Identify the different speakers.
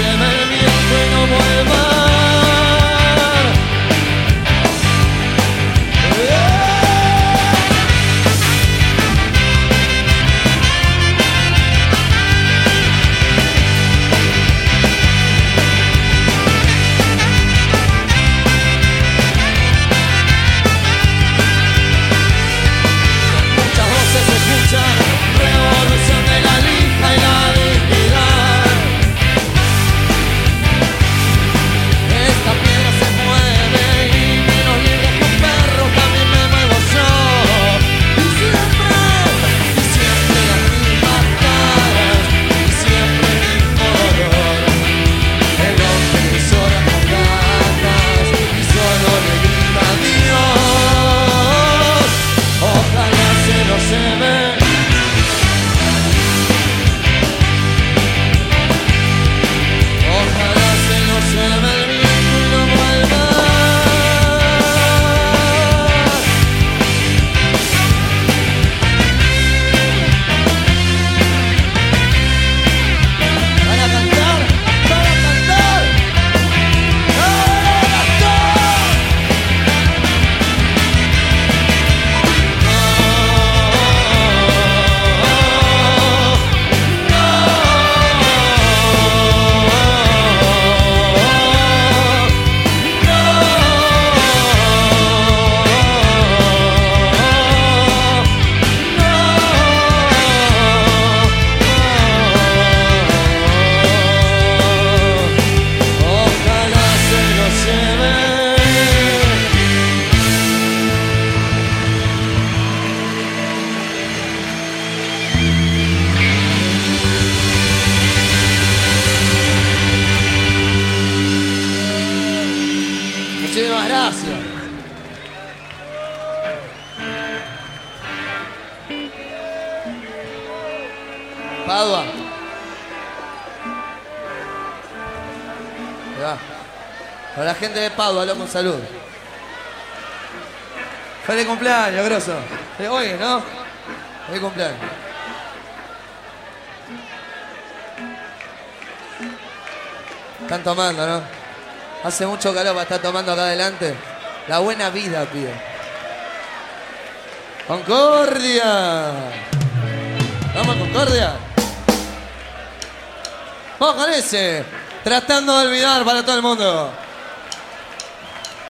Speaker 1: and Padua. Para la gente de Padua, lo con salud. Feliz cumpleaños, grosso. Oye, ¿no? Feliz cumpleaños. Están tomando, ¿no? Hace mucho calor para estar tomando acá adelante. La buena vida, pío. ¡Concordia! ¡Vamos, Concordia! Vamos con ese. Tratando de olvidar para todo el mundo.